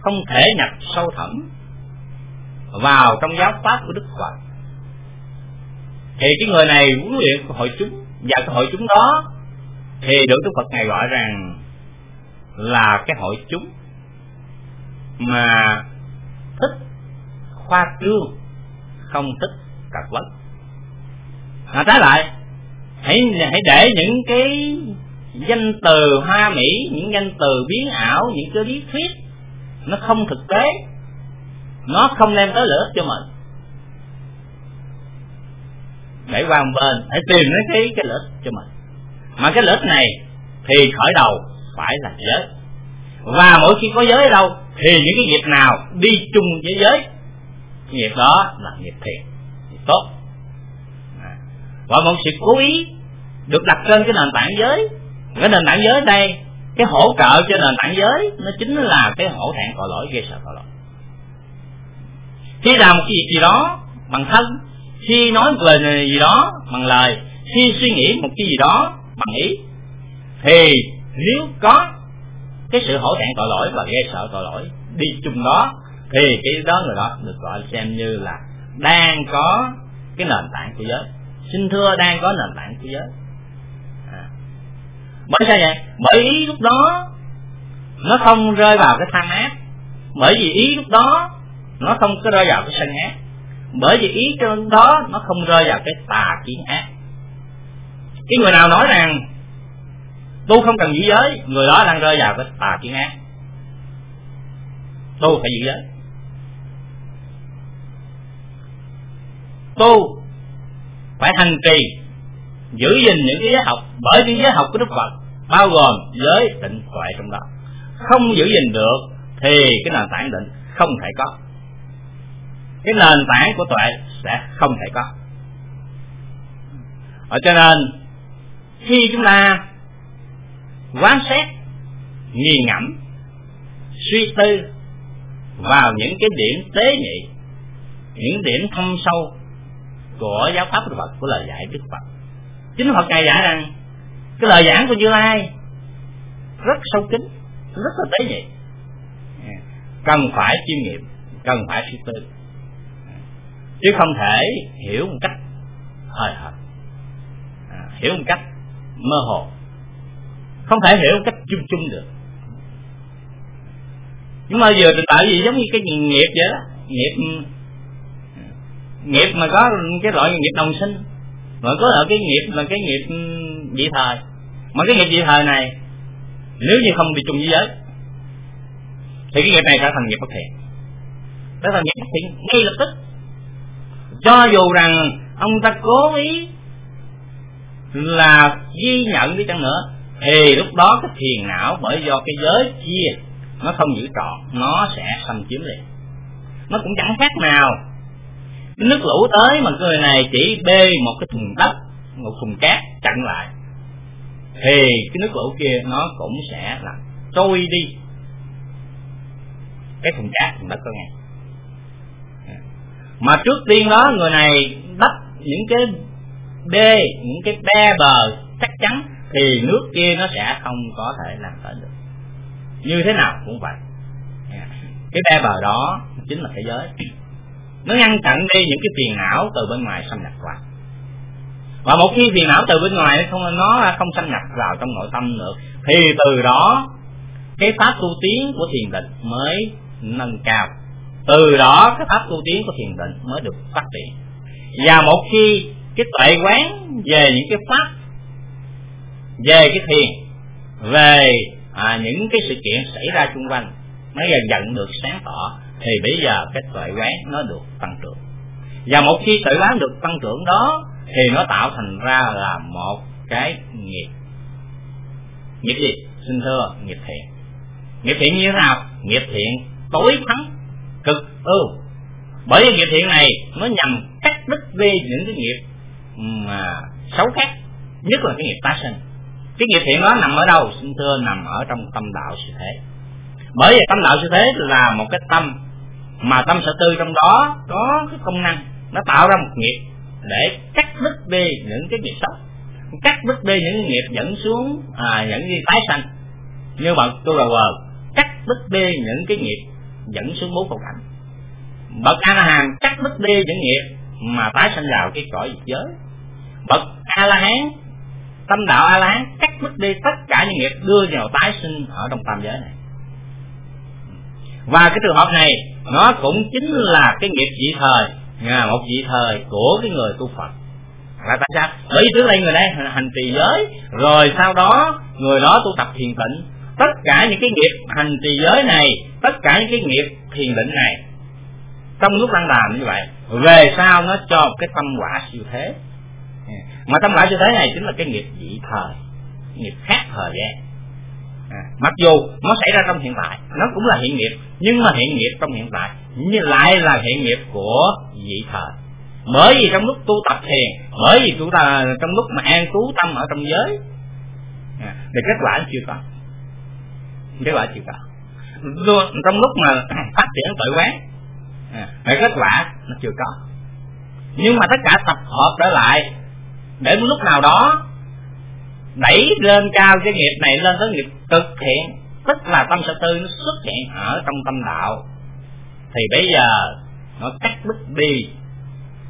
không thể nhập sâu thẳm vào trong giáo pháp của đức phật. Thì cái người này huấn luyện hội chúng, và cái hội chúng đó thì được đức phật ngài gọi rằng là cái hội chúng mà thích khoa trương, không thích cật vấn mà trái lại, hãy hãy để những cái danh từ hoa mỹ, những danh từ biến ảo, những cái lý thuyết, nó không thực tế, nó không đem tới lợi ích cho mình. Để qua một bên, hãy tìm lấy cái cái lợi ích cho mình. Mà cái lợi ích này thì khởi đầu phải là giới. Và mỗi khi có giới ở đâu, thì những cái nghiệp nào đi chung với giới nghiệp đó là nghiệp thiện, nghiệp tốt. À. và một sự cố ý được đặt trên cái nền tảng giới. Cái nền tảng giới đây, cái hỗ trợ cho nền tảng giới, nó chính là cái hổ thẹn tội lỗi, gây sợ tội lỗi. Khi làm một cái việc gì đó bằng thân, khi nói một lời gì đó bằng lời, khi suy nghĩ một cái gì đó bằng ý, thì nếu có cái sự hổ thẹn tội lỗi và gây sợ tội lỗi, đi chung đó thì cái đó người đó được gọi xem như là đang có cái nền tảng của giới. Xin thưa, đang có nền tảng của giới. À. bởi sao vậy? Bởi ý lúc đó nó không rơi vào cái tham ác. Bởi vì ý lúc đó nó không có rơi vào cái sân ác. Bởi vì ý trong đó nó không rơi vào cái tà kiến ác. Cái người nào nói rằng tu không cần giữ giới người đó đang rơi vào cái tà kiến ác. Tu phải giữ giới. Tu phải hành trì, giữ gìn những cái giới học, bởi những giới học của đức phật bao gồm giới định tuệ trong đó. Không giữ gìn được thì cái nền tảng định không thể có. Cái nền tảng của tuệ sẽ không thể có. Ở cho nên, khi chúng ta quán xét nghi ngẫm, suy tư vào những cái điểm tế nhị, những điểm thâm sâu của giáo pháp Đức Phật của lời dạy Đức Phật. Chính Phật ngài dạy rằng cái lời giảng của Như Lai rất sâu kín rất là tế nhị. Cần phải chiêm nghiệm cần phải suy tư. Chứ không thể hiểu một cách hời hợt à, hiểu một cách mơ hồ. Không thể hiểu một cách chung chung được. Nhưng mà giờ tại vì giống như cái nghiệp vậy đó nghiệp nghiệp mà có cái loại nghiệp đồng sinh, mà có ở cái nghiệp là cái nghiệp dị thời. Mà cái nghiệp dị thời này, nếu như không bị chung với giới, thì cái nghiệp này trở thành nghiệp bất thiện. Đó thành nghiệp bất thiện ngay lập tức. Cho dù rằng ông ta cố ý là ghi nhận đi chăng nữa, thì lúc đó cái thiền não bởi do cái giới chia nó không giữ trọn, nó sẽ xâm chiếm liền. Nó cũng chẳng khác nào cái nước lũ tới mà người này chỉ bê một cái thùng đất, một thùng cát chặn lại, thì cái nước lũ kia nó cũng sẽ là trôi đi. Cái thùng cát, thùng đất đó nghe. Mà trước tiên đó, người này đắp những cái bê, những cái be bờ chắc chắn, thì nước kia nó sẽ không có thể làm tới được. Như thế nào cũng vậy. Cái be bờ đó chính là thế giới nó ngăn chặn đi những cái phiền não từ bên ngoài xâm nhập vào. Và một khi phiền não từ bên ngoài không nó không xâm nhập vào trong nội tâm nữa thì từ đó cái pháp tu tiến của thiền định mới nâng cao. Từ đó cái pháp tu tiến của thiền định mới được phát triển. Và một khi cái tuệ quán về những cái pháp về cái thiền về à, những cái sự kiện xảy ra xung quanh nó dần dần được sáng tỏ thì bây giờ cái tuệ quán nó được tăng trưởng. Và một khi tuệ quán được tăng trưởng đó, thì nó tạo thành ra là một cái nghiệp. Nghiệp gì? Xin thưa nghiệp thiện. Nghiệp thiện như thế nào? Nghiệp thiện tối thắng, cực ưu. Bởi vì nghiệp thiện này nó nhằm cắt đứt đi những cái nghiệp mà xấu khác, nhất là cái nghiệp tái sinh. Cái nghiệp thiện đó nằm ở đâu? Xin thưa nằm ở trong tâm đạo sự thế. Bởi vì tâm đạo sự thế là một cái tâm mà tâm sở tư trong đó có cái công năng nó tạo ra một nghiệp để cắt đứt đi những cái nghiệp xấu. Cắt đứt đi những nghiệp dẫn xuống à, dẫn đi tái sanh. Như bậc tu đầu cắt đứt đi những cái nghiệp dẫn xuống bốn khổ cảnh. Bậc a la hán cắt đứt đi những nghiệp mà tái sanh vào cái cõi dục giới. Bậc a la hán tâm đạo a la hán cắt đứt đi tất cả những nghiệp đưa vào tái sinh ở trong tam giới này và cái trường hợp này nó cũng chính là cái nghiệp dị thời à, một dị thời của cái người tu phật. Là tại sao bởi vì trước đây người đây hành trì giới rồi sau đó người đó tu tập thiền tịnh. Tất cả những cái nghiệp hành trì giới này tất cả những cái nghiệp thiền định này trong lúc đang làm như vậy về sau nó cho một cái tâm quả siêu thế. Mà tâm quả siêu thế này chính là cái nghiệp dị thời nghiệp khác thời gian à, mặc dù nó xảy ra trong hiện tại nó cũng là hiện nghiệp nhưng mà hiện nghiệp trong hiện tại nhưng lại là hiện nghiệp của vị thời bởi vì trong lúc tu tập thiền bởi vì chúng ta trong lúc mà an trú tâm ở trong giới à, thì kết quả chưa có. Kết quả chưa có. Trong lúc mà phát triển tội quán à, kết quả nó chưa có. Nhưng mà tất cả tập hợp trở lại để một lúc nào đó đẩy lên cao cái nghiệp này lên tới nghiệp cực thiện tức là tâm sở tư nó xuất hiện ở trong tâm đạo thì bây giờ nó cắt đứt đi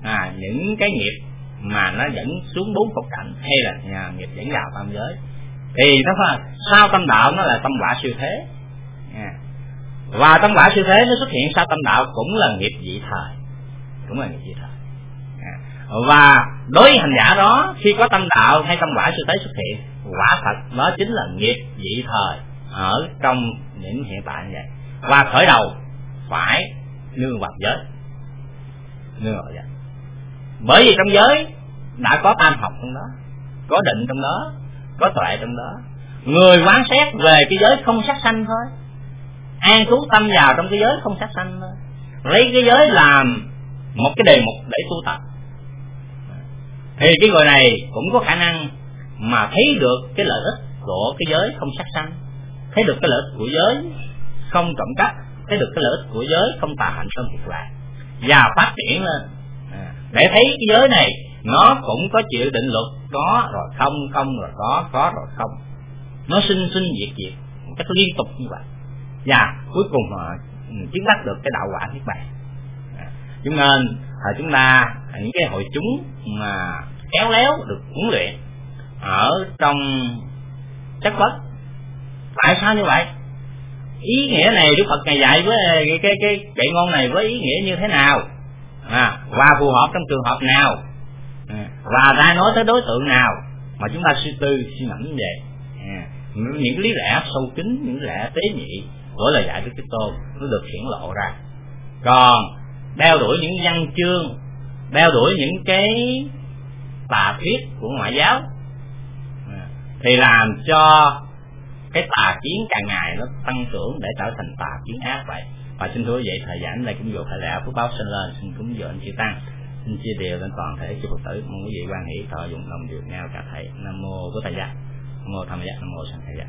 à, những cái nghiệp mà nó dẫn xuống bốn phục cảnh hay là nhà, nghiệp dẫn vào tam giới thì nó phải sau tâm đạo nó là tâm quả siêu thế à. và tâm quả siêu thế nó xuất hiện sau tâm đạo cũng là nghiệp dị thời cũng là nghiệp dị thời và đối với hành giả đó, khi có tâm đạo hay tâm quả siêu tế xuất hiện, quả thật đó chính là nghiệp dị thời ở trong những hiện tại như vậy. Và khởi đầu phải nương vào giới. Nương vào giới. Bởi vì trong giới đã có tam học trong đó, có định trong đó, có tuệ trong đó. Người quán xét về cái giới không sát sanh thôi. An trú tâm vào trong cái giới không sát sanh thôi. Lấy cái giới làm một cái đề mục để tu tập thì cái người này cũng có khả năng mà thấy được cái lợi ích của cái giới không sát sanh, thấy được cái lợi ích của giới không trộm cắp, thấy được cái lợi ích của giới không tà hạnh không thiệt lại và phát triển lên. À, để thấy cái giới này, nó cũng có chịu định luật, có rồi không không rồi có có rồi không. Nó sinh sinh, diệt diệt, một cách liên tục như vậy. Và cuối cùng họ ừ, chứng đắc được cái đạo quả niết bàn. À, Cho nên à, chúng ta những cái hội chúng mà kéo léo được huấn luyện ở trong chất bất tại sao như vậy? Ý nghĩa này đức phật ngày dạy với ờ, cái cái cái chạy ngôn này với ý nghĩa như thế nào? À, và phù hợp trong trường hợp nào? À, và ra nói tới đối tượng nào? Mà chúng ta suy tư suy ngẫm như vậy à, những lý lẽ sâu kín những lẽ tế nhị của lời dạy của Kitô nó được hiển lộ ra. Còn đeo đuổi những văn chương đeo đuổi những cái tà thuyết của ngoại giáo. Thì làm cho cái tà kiến càng ngày nó tăng trưởng để trở thành tà kiến ác vậy. Và xin thưa vậy thời gian này cũng vừa phải lẽ phước báo sinh lên, xin cúng dường chư tăng. Xin chia đều lên toàn thể chư phật tử. Mong quý vị quan hỷ, thọ dụng đồng được nhau cả thầy. Nam mô của thầy giác nam mô tham giác nam mô sanh thầy giác